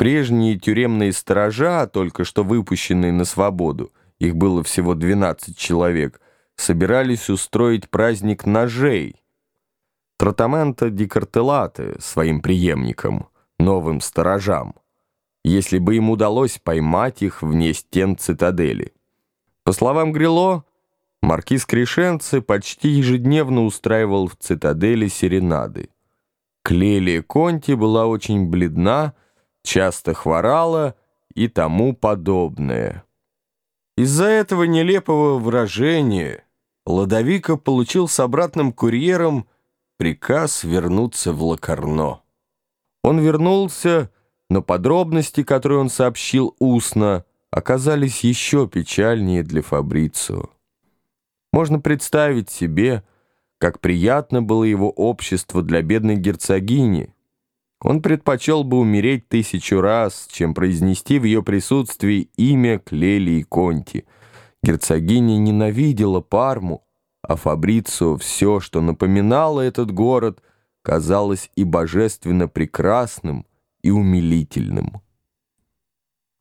Прежние тюремные сторожа, только что выпущенные на свободу, их было всего 12 человек, собирались устроить праздник ножей. Тротамента дикартелаты своим преемникам, новым сторожам, если бы им удалось поймать их вне стен цитадели. По словам Грило, маркиз Крешенце почти ежедневно устраивал в цитадели серенады. Клелия Конти была очень бледна, часто хворала и тому подобное. Из-за этого нелепого выражения Ладовика получил с обратным курьером приказ вернуться в Лакарно. Он вернулся, но подробности, которые он сообщил устно, оказались еще печальнее для Фабрицио. Можно представить себе, как приятно было его общество для бедной герцогини, он предпочел бы умереть тысячу раз, чем произнести в ее присутствии имя Клели и Конти. Герцогиня ненавидела Парму, а Фабрицио все, что напоминало этот город, казалось и божественно прекрасным, и умилительным.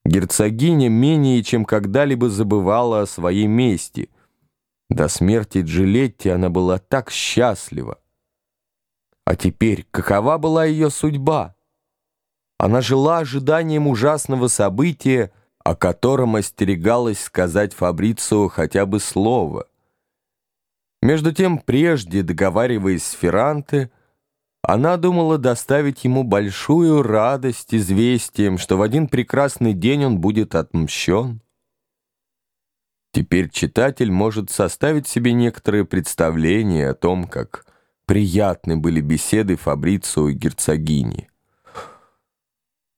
Герцогиня менее чем когда-либо забывала о своей мести. До смерти Джилетти она была так счастлива. А теперь какова была ее судьба? Она жила ожиданием ужасного события, о котором остерегалась сказать Фабрицио хотя бы слово. Между тем, прежде договариваясь с Ферранте, она думала доставить ему большую радость известием, что в один прекрасный день он будет отмщен. Теперь читатель может составить себе некоторые представления о том, как Приятны были беседы Фабрицио и герцогини.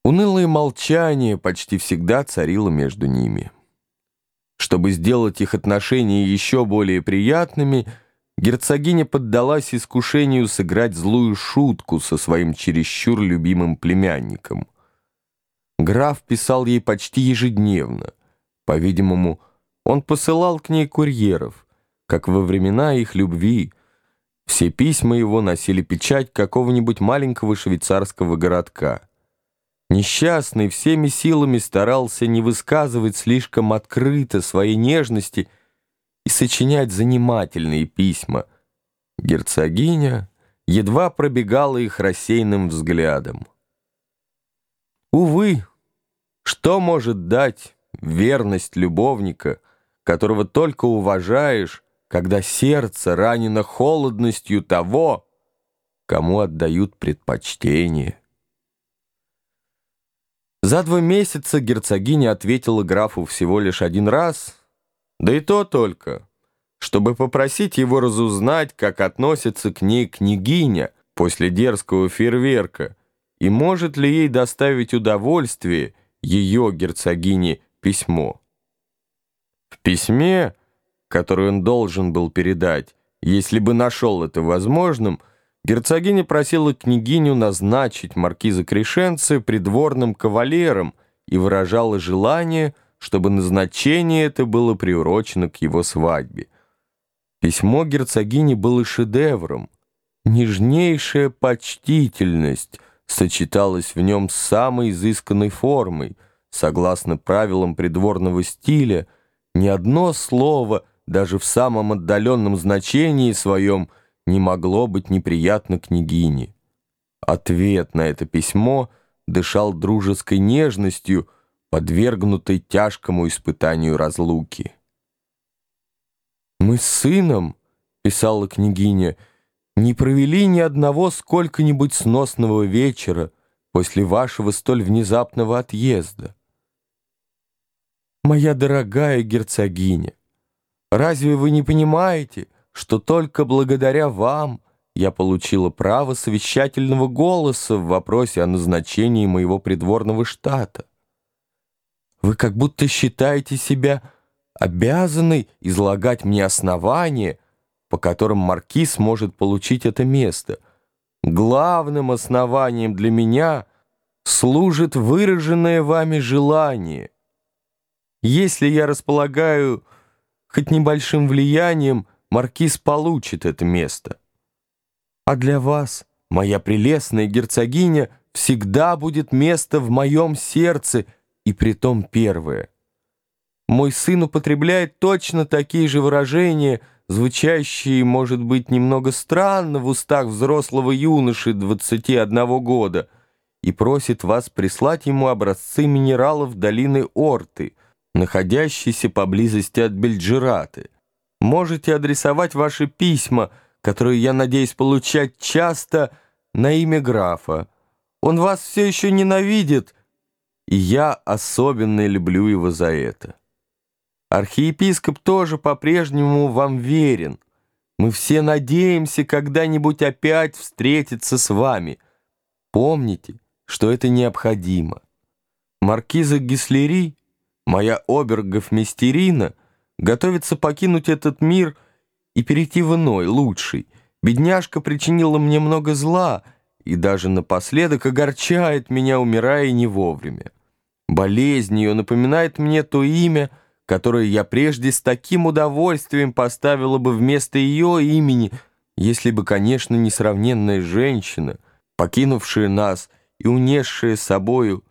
Унылое молчание почти всегда царило между ними. Чтобы сделать их отношения еще более приятными, герцогиня поддалась искушению сыграть злую шутку со своим чересчур любимым племянником. Граф писал ей почти ежедневно. По-видимому, он посылал к ней курьеров, как во времена их любви, все письма его носили печать какого-нибудь маленького швейцарского городка. Несчастный всеми силами старался не высказывать слишком открыто своей нежности и сочинять занимательные письма. Герцогиня едва пробегала их рассеянным взглядом. Увы, что может дать верность любовника, которого только уважаешь, когда сердце ранено холодностью того, кому отдают предпочтение. За два месяца герцогиня ответила графу всего лишь один раз, да и то только, чтобы попросить его разузнать, как относится к ней княгиня после дерзкого фейерверка, и может ли ей доставить удовольствие ее герцогине письмо. В письме который он должен был передать, если бы нашел это возможным, герцогиня просила княгиню назначить маркиза Крешенце придворным кавалером и выражала желание, чтобы назначение это было приурочено к его свадьбе. Письмо герцогини было шедевром. Нежнейшая почтительность сочеталась в нем с самой изысканной формой. Согласно правилам придворного стиля, ни одно слово — даже в самом отдаленном значении своем не могло быть неприятно княгине. Ответ на это письмо дышал дружеской нежностью, подвергнутой тяжкому испытанию разлуки. «Мы с сыном», — писала княгиня, — «не провели ни одного сколько-нибудь сносного вечера после вашего столь внезапного отъезда. Моя дорогая герцогиня, Разве вы не понимаете, что только благодаря вам я получила право совещательного голоса в вопросе о назначении моего придворного штата? Вы как будто считаете себя обязанной излагать мне основания, по которым маркиз может получить это место. Главным основанием для меня служит выраженное вами желание. Если я располагаю хоть небольшим влиянием маркиз получит это место. А для вас, моя прелестная герцогиня, всегда будет место в моем сердце, и притом первое. Мой сын употребляет точно такие же выражения, звучащие, может быть, немного странно в устах взрослого юноши 21 года, и просит вас прислать ему образцы минералов долины Орты, находящейся поблизости от Бельджираты. Можете адресовать ваши письма, которые я надеюсь получать часто, на имя графа. Он вас все еще ненавидит, и я особенно люблю его за это. Архиепископ тоже по-прежнему вам верен. Мы все надеемся когда-нибудь опять встретиться с вами. Помните, что это необходимо. Маркиза Гислери, моя обергофмистерина, готовится покинуть этот мир и перейти в иной, лучший. Бедняжка причинила мне много зла и даже напоследок огорчает меня, умирая не вовремя. Болезнь ее напоминает мне то имя, которое я прежде с таким удовольствием поставила бы вместо ее имени, если бы, конечно, несравненная женщина, покинувшая нас и унесшая собою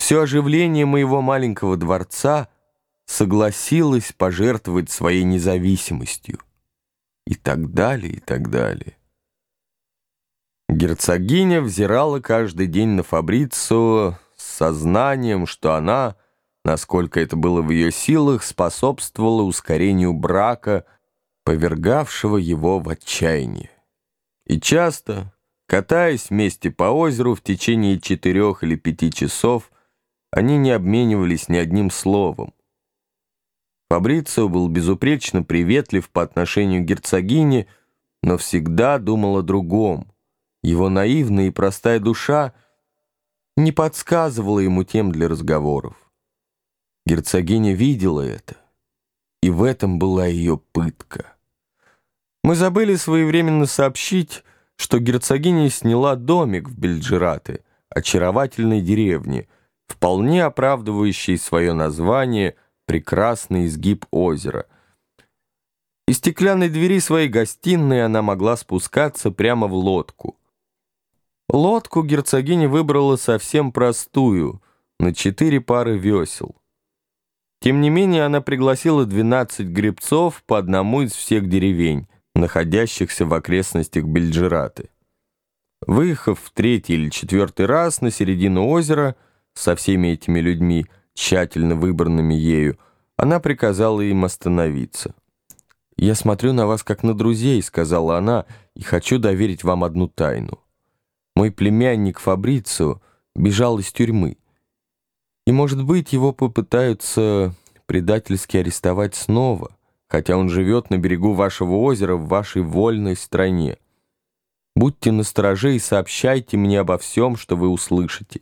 все оживление моего маленького дворца, согласилась пожертвовать своей независимостью. И так далее, и так далее. Герцогиня взирала каждый день на Фабрицу с сознанием, что она — насколько это было в ее силах, способствовало ускорению брака, повергавшего его в отчаяние. И часто, катаясь вместе по озеру в течение четырех или пяти часов, они не обменивались ни одним словом. Фабрицио был безупречно приветлив по отношению к герцогине, но всегда думал о другом. Его наивная и простая душа не подсказывала ему тем для разговоров. Герцогиня видела это, и в этом была ее пытка. Мы забыли своевременно сообщить, что герцогиня сняла домик в Бельджираты, очаровательной деревне, вполне оправдывающей свое название «Прекрасный изгиб озера». Из стеклянной двери своей гостиной она могла спускаться прямо в лодку. Лодку герцогиня выбрала совсем простую, на четыре пары весел. Тем не менее, она пригласила 12 гребцов по одному из всех деревень, находящихся в окрестностях Бельджираты. Выехав в третий или четвертый раз на середину озера со всеми этими людьми, тщательно выбранными ею, она приказала им остановиться. «Я смотрю на вас как на друзей», — сказала она, — «и хочу доверить вам одну тайну. Мой племянник Фабрицио бежал из тюрьмы. И, может быть, его попытаются предательски арестовать снова, хотя он живет на берегу вашего озера в вашей вольной стране. Будьте настороже и сообщайте мне обо всем, что вы услышите.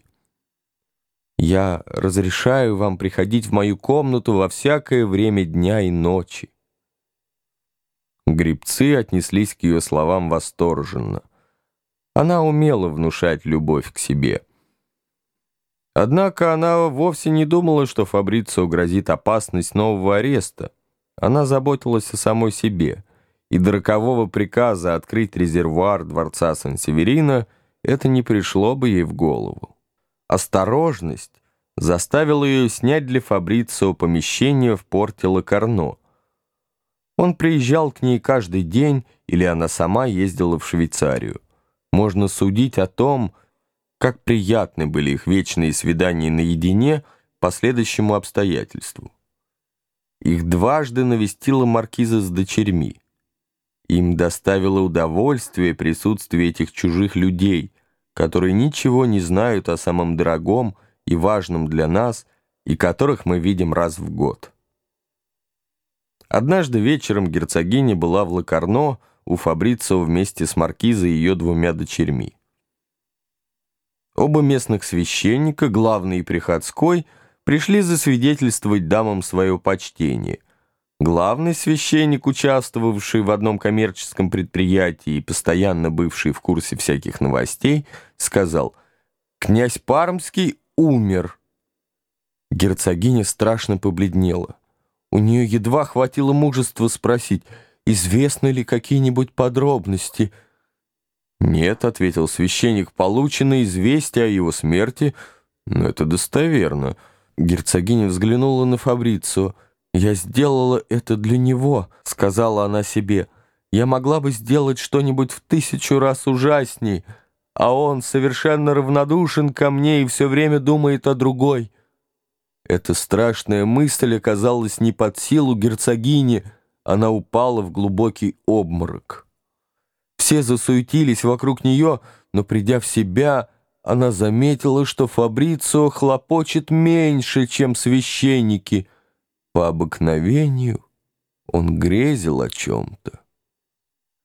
Я разрешаю вам приходить в мою комнату во всякое время дня и ночи. Грибцы отнеслись к ее словам восторженно. Она умела внушать любовь к себе. Однако она вовсе не думала, что Фабрицио грозит опасность нового ареста. Она заботилась о самой себе, и до рокового приказа открыть резервуар дворца Сан-Северина это не пришло бы ей в голову. Осторожность заставила ее снять для Фабрицио помещение в порте Лакарно. Он приезжал к ней каждый день, или она сама ездила в Швейцарию. Можно судить о том, как приятны были их вечные свидания наедине по следующему обстоятельству. Их дважды навестила маркиза с дочерьми. Им доставило удовольствие присутствие этих чужих людей, которые ничего не знают о самом дорогом и важном для нас, и которых мы видим раз в год. Однажды вечером герцогиня была в Лакарно у Фабрицио вместе с маркизой и ее двумя дочерьми. Оба местных священника, главный и приходской, пришли засвидетельствовать дамам свое почтение. Главный священник, участвовавший в одном коммерческом предприятии и постоянно бывший в курсе всяких новостей, сказал «Князь Пармский умер». Герцогиня страшно побледнела. У нее едва хватило мужества спросить, известны ли какие-нибудь подробности – «Нет», — ответил священник, — «получено известие о его смерти, но это достоверно». Герцогиня взглянула на Фабрицио. «Я сделала это для него», — сказала она себе. «Я могла бы сделать что-нибудь в тысячу раз ужасней, а он совершенно равнодушен ко мне и все время думает о другой». Эта страшная мысль оказалась не под силу герцогини, она упала в глубокий обморок. Все засуетились вокруг нее, но, придя в себя, она заметила, что Фабрицио хлопочет меньше, чем священники. По обыкновению он грезил о чем-то.